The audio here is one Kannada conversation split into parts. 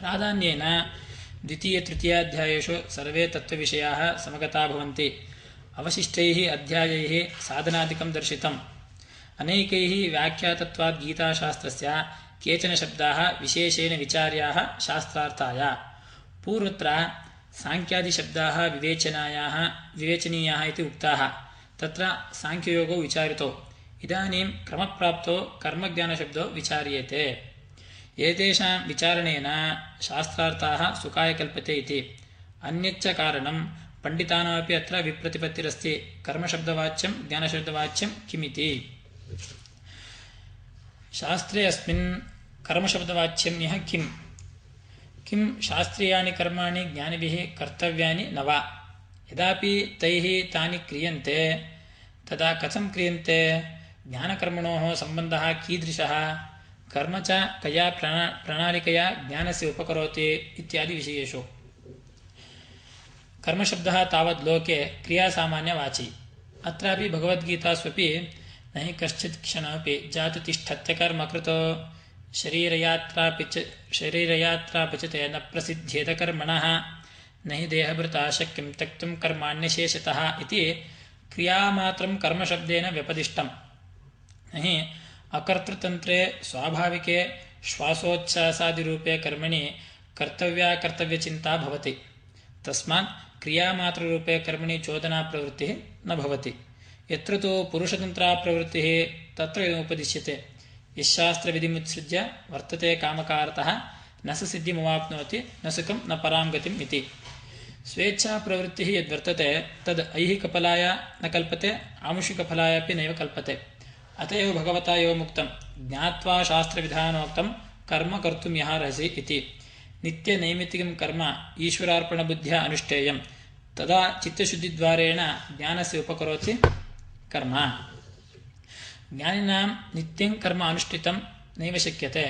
प्राधान्येन द्वितीयतृतीयाध्यायेषु सर्वे तत्त्वविषयाः समगता भवन्ति अवशिष्टैः अध्यायैः साधनादिकं दर्शितम् अनेकैः व्याख्यातत्वात् गीताशास्त्रस्य केचन शब्दाः विशेषेण विचार्याः शास्त्रार्थाय पूर्वत्र साङ्ख्यादिशब्दाः विवेचनायाः विवेचनीयाः इति उक्ताः तत्र साङ्ख्ययोगो विचारितो इदानीं क्रमप्राप्तो कर्मज्ञानशब्दो विचार्येते एतेषां विचारणेन शास्त्रार्थाः सुखाय कल्पते इति अन्यच्च कारणं पण्डितानामपि अत्र विप्रतिपत्तिरस्ति कर्मशब्दवाच्यं ज्ञानशब्दवाच्यं किमिति शास्त्रे अस्मिन् कर्मशब्दवाच्यं यः किम् किं शास्त्रीयानि कर्माणि ज्ञानिभिः कर्तव्यानि न वा यदापि तैः तानि क्रियन्ते तदा कथं क्रियन्ते ज्ञानकर्मणोः सम्बन्धः कीदृशः ಕರ್ಮ ಚ ಕಯಾ ಪ್ರಣ ಪ್ರಣಾಳಿಕೆಯ ಜ್ಞಾನಸ್ಯ ಉಪಕರೋತಿ ಇತ್ಯಾದಿ ವಿಷಯೇಶು ಕರ್ಮಶಬ್ದಃ ತಾವದ್ ಲೋಕೆ ಕ್ರಿಯಾ ಸಾಮಾನ್ಯ ವಾಚಿ ಅತ್ರಾಪಿ ಭಗವದ್ಗೀತಾಸ್ವಪಿ ನಹಿ ಕಶ್ಚಿತ್ ಕ್ಷಣಪಿ ಜಾತು ತಿಷ್ಠತ್ಯ ಕರ್ಮ ಕೃತೋ ಶರೀರಯಾತ್ರಾಪಿಚ ಶರೀರಯಾತ್ರಾಪಿಚತೆ ನ ಪ್ರಸಿದ್ಧೇತ ಕರ್ಮಣಃ ನಹಿ ದೇಹಭೃತ ಶಕ್ಯಂ ತ್ಯಕ್ತುಂ ಕರ್ಮಾಣ್ಯಶೇಷತಃ ಇತಿ ಕ್ರಿಯಾಮಾತ್ರಂ ಕರ್ಮಶಬ್ದೇನ ವ್ಯಪದಿಷ್ಟಂ ನಹಿ ಅಕರ್ತೃತಂತ್ರೆ, ಸ್ವಾಭಾವಿಕೆ ಶ್ವಾಸೋಚ್ಛ್ವಾಸಾದಿರೂಪೇ ಕರ್ಮಣಿ ಕರ್ತವ್ಯಾಕರ್ತವ್ಯಚಿಂತಾ ಭವತಿ. ತಸ್ಮಾತ್ ಕ್ರಿಯಾಮಾತ್ರರೂಪೇ ಕರ್ಮಣಿ ಚೋದನಾ ಪ್ರವೃತ್ತಿ ನ ಭವತಿ. ಯತ್ರ ತೋ ಪುರುಷತಂತ್ರ ಪ್ರವೃತ್ತಿ ತತ್ರ ಉಪದಿಶ್ಯತೆ. ಯಶಾಸ್ತ್ರ ಯಶಾಸ್ತ್ರವಿಧಿಮುತ್ಸೃಜ್ಯ ವರ್ತತೆ ಕಾಮಕಾರತಃ ನ ಸ ಸಿದ್ಧಿಮವಾಪ್ನೋತಿ ನ ಸುಖಂ ನ ಪರಾಂಗತಿಂ ಇತಿ. ಸ್ವೇಚ್ಛಾ ಪ್ರವೃತ್ತಿ ಯದ್ವರ್ತತೆ ತದ್ ಐಹಿಕ ಫಲಾಯ ನ ಕಲ್ಪತೆ ಆಮುಷಿಕಫಲಾಯ ಅಪಿ ನೈವ ಕಲ್ಪತೆ. अत एव भगवता एवमुक्तं ज्ञात्वा शास्त्रविधानोक्तं कर्म कर्तुं यः रहसि इति नित्यनैमित्तिकं कर्म ईश्वरार्पणबुद्ध्या अनुष्ठेयं तदा चित्तशुद्धिद्वारेण ज्ञानस्य उपकरोति कर्म ज्ञानिनां नित्यं कर्म अनुष्ठितं नैव शक्यते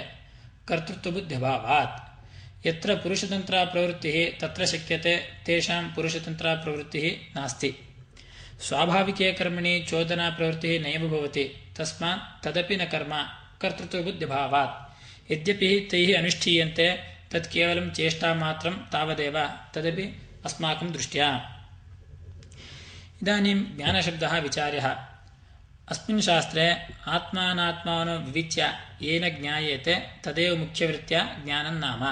कर्तृत्वबुद्ध्यभावात् यत्र पुरुषतन्त्राप्रवृत्तिः तत्र शक्यते तेषां पुरुषतन्त्राप्रवृत्तिः नास्ति ಸ್ವಾಭಾವಿಕೆ ಕರ್ಮಣಿ ಚೋದನಾ ಪ್ರವೃತ್ತಿ ನೈವ ಭವತಿ ತಸ್ಮಾತ್ ತದಪಿ ನ ಕರ್ಮ ಕರ್ತೃತ್ವಬುದ್ಧಿಭಾವಾತ್ ಯದ್ಯಪಿ ತೈ ಅನುಷ್ಠೀಯಂತೆ, ತತ್ ಕೇವಲ ಚೇಷ್ಟಾ ಮಾತ್ರ ತಾವದೇವ, ತದಪಿ ಅಸ್ಮಾಕಂ ದೃಷ್ಟ್ಯಾ. ಇದಾನಿಂ ಜ್ಞಾನಶಬ್ದಃ ವಿಚಾರ್ಯಃ. ಅಸ್ಮಿನ್ ಶಾಸ್ತ್ರೆ, ಆತ್ಮಾನಾತ್ಮಾನೋ ವಿವಿಚ್ಯ, ಏನ ಜ್ಞಾಯೇತೆ, ತದೇವ ಮುಖ್ಯವೃತ್ತ್ಯ ಜ್ಞಾನನ್ನಾಮ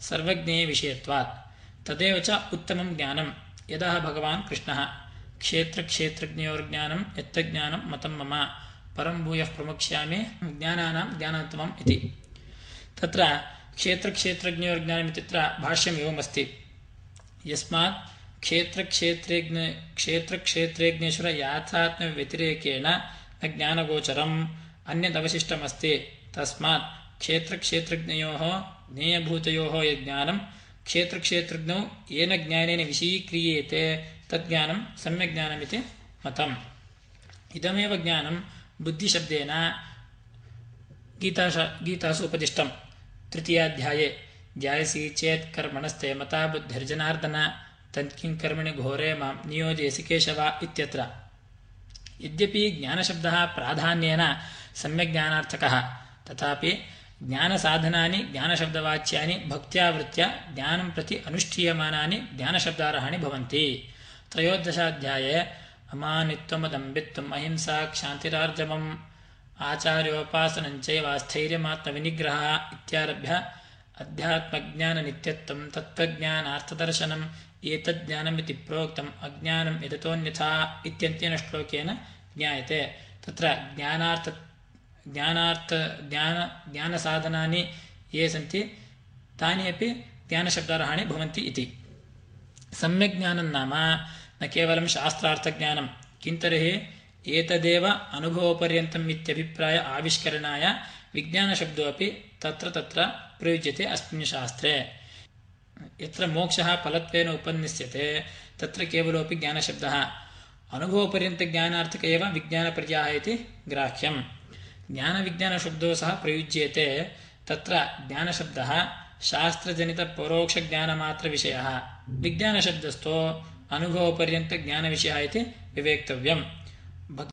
ಸರ್ವಜ್ಞೇಯ ವಿಷಯತ್ವಾತ್. ತದೇವ ಚ ಉತ್ತಮಂ ಜ್ಞಾನಂ ಯದಹ ಭಗವಾನ್ ಕೃಷ್ಣಃ. ಕ್ಷೇತ್ರ ಕ್ಷೇತ್ರಜ್ಞೆಯವ್ರ ಜ್ಞಾನಂ ಎತ್ತ ಜ್ಞಾನಂ, ಮತಂ ಮಮ. ಪರಂ ಭೂಯ ಪ್ರಮುಕ್ಷ್ಯಾಮಿ ಜ್ಞಾನಾಂ ಜ್ಞಾನಾತ್ಮಂ ಇತಿ. ತತ್ರ ಕ್ಷೇತ್ರ ಕ್ಷೇತ್ರಜ್ಞೆಯವ್ರ ಜ್ಞಾನಂ ಇತ್ಯತ್ರ ಭಾಷ್ಯಂ ಏವಮಸ್ತಿ ಯಸ್ಮಾತ್ ಕ್ಷೇತ್ರ ಕ್ಷೇತ್ರಜ್ಞ, ಕ್ಷೇತ್ರ ಕ್ಷೇತ್ರಜ್ಞೇಶ್ವರ ಯಾಥಾತ್ಮ ವ್ಯತಿರೇಕೇಣ ನ ಜ್ಞಾನಗೋಚರಂ ಅನ್ಯದವಶಿಷ್ಟಮಸ್ತಿ. ತಸ್ಮಾತ್ ಕ್ಷೇತ್ರ ಕ್ಷೇತ್ರಜ್ಞಯೋ ಜ್ಞೇಯಭೂತಯೋ ಯಜ್ಞಾನಂ. ಕ್ಷೇತ್ರ ಕ್ಷೇತ್ರಜ್ಞೌ ಏನ ಜ್ಞಾನೇನ ವಿಶೀಕ್ರಿಯೇತೆ ತಜ್ಞಾನಂ ಸಮ್ಯಜ್ಞಾನಮಿತಿ ಮತಂ ಇದಮೇವ ಜ್ಞಾನಂ ಬುದ್ಧಿಶಬ್ದೇನ ಗೀತಾಶ ಗೀತಾಸು ಉಪದಿಷ್ಟಂ ತೃತೀಯಾಧ್ಯಾಯೇ ಧ್ಯಾಯಸಿ ಚೇತ್ ಕರ್ಮಣಸ್ತೆ ಮತಾ ಬುದ್ಧಿರ್ಜನಾರ್ದನ ತನ್ಕಿಂ ಕರ್ಮಣಿ ಘೋರೆ ಮಾಂ ನಿಯೋಜಯಸಿ ಕೇಶವ ಇತ್ಯತ್ರ ಯದ್ಯಪಿ ಜ್ಞಾನಶಬ್ದಃ ಪ್ರಾಧಾನ್ಯೇನ ಸಮ್ಯಜ್ಞಾನಾರ್ಥಕಃ ತಥಾಪಿ ಜ್ಞಾನಸಾಧನಾನಿ ಜ್ಞಾನಶಬ್ದವಾಚ್ಯಾನಿ ಭಕ್ತ್ಯಾವೃತ್ಯ ಜ್ಞಾನಂ ಪ್ರತಿ ಅನುಷ್ಠೀಯಮಾನಾನಿ ಜ್ಞಾನಶಬ್ದಾರ್ಹಾಣಿ ಭವಂತಿ ತ್ರಯೋದಶಾಧ್ಯಾಯೇ ಅಮಾನಿತ್ವಮದಂಬಿತ್ವಂ ಅಹಿಂಸಾ ಕ್ಷಾಂತಿರಾರ್ಜವಂ ಆಚಾರ್ಯೋಪಾಸನಂಚೈವಾಸ್ಥೈರ್ಯಮಾತ್ಮವಿನಿಗ್ರಹ ಇತ್ಯಾರಭ್ಯ ಅಧ್ಯಾತ್ಮಜ್ಞಾನನಿತ್ಯತ್ವಂ ತತ್ತ್ವಜ್ಞಾನಾರ್ಥದರ್ಶನಂ ಏತಜ್ಞಾನಮಿತಿ ಪ್ರೋಕ್ತಂ ಅಜ್ಞಾನಂ ಯತತೋನ್ಯಥಾ ಇತ್ಯಂತ್ಯೇನ ಶ್ಲೋಕೇನ ಜ್ಞಾಯತೆ ತತ್ರ ಜ್ಞಾನಾರ್ಥ ಜ್ಞಾನಾರ್ಥ ಜ್ಞಾನ ಜ್ಞಾನಸಾಧನಾನಿ ಯೇ ಸಂತಿ ತಾನಿ ಅಪಿ ಜ್ಞಾನಶಬ್ದಾರ್ಹಾಣಿ ಭವಂತಿ ಇತಿ ಸಮ್ಯಜ್ಞಾನಂ ನಾಮ ನ ಕೇವಲ ಶಾಸ್ತ್ರಾರ್ಥಜ್ಞಾನಂ ಕಿಂತರ್ಹಿ ಏತದೇವ ಅನುಭವಪರ್ಯಂತಂ ಇತ್ಯಭಿಪ್ರಾಯ ಆವಿಷ್ಕರಣಾಯ ವಿಜ್ಞಾನಶಬ್ದೋ ಅಪಿ ತತ್ರ ತತ್ರ ಪ್ರಯುಜ್ಯತೆ ಅಸ್ಮಿನ್ ಶಾಸ್ತ್ರೆ ಯತ್ರ ಮೋಕ್ಷ ಫಲತ್ವೇನ ಉಪನ್ಯಸ್ಯತೆ ತತ್ರ ಕೇವಲೋಪಿ ಜ್ಞಾನಶಬ್ದಃ ಅನುಭವಪರ್ಯಂತ ಜ್ಞಾನಾರ್ಥಕ ಏವ ವಿಜ್ಞಾನಪರ್ಯಾಯ ಇತಿ ಗ್ರಾಹ್ಯಂ ಜ್ಞಾನವಿಜ್ಞಾನಶಬ್ದೋ ಸಹ ಪ್ರಯುಜ್ಯತೆ ತತ್ರ ಜ್ಞಾನಶಬ್ದಃ ಶಾಸ್ತ್ರಜನಿತ ಪರೋಕ್ಷ ಜ್ಞಾನ ಮಾತ್ರ ವಿಷಯ. ವಿಜ್ಞಾನಶಬ್ದಸ್ಥೋ ಅನುಭವಪರ್ಯಂತ ಜ್ಞಾನವಿಷಯ ಇತಿ ವಿವೇಕ್ತವ್ಯಂ.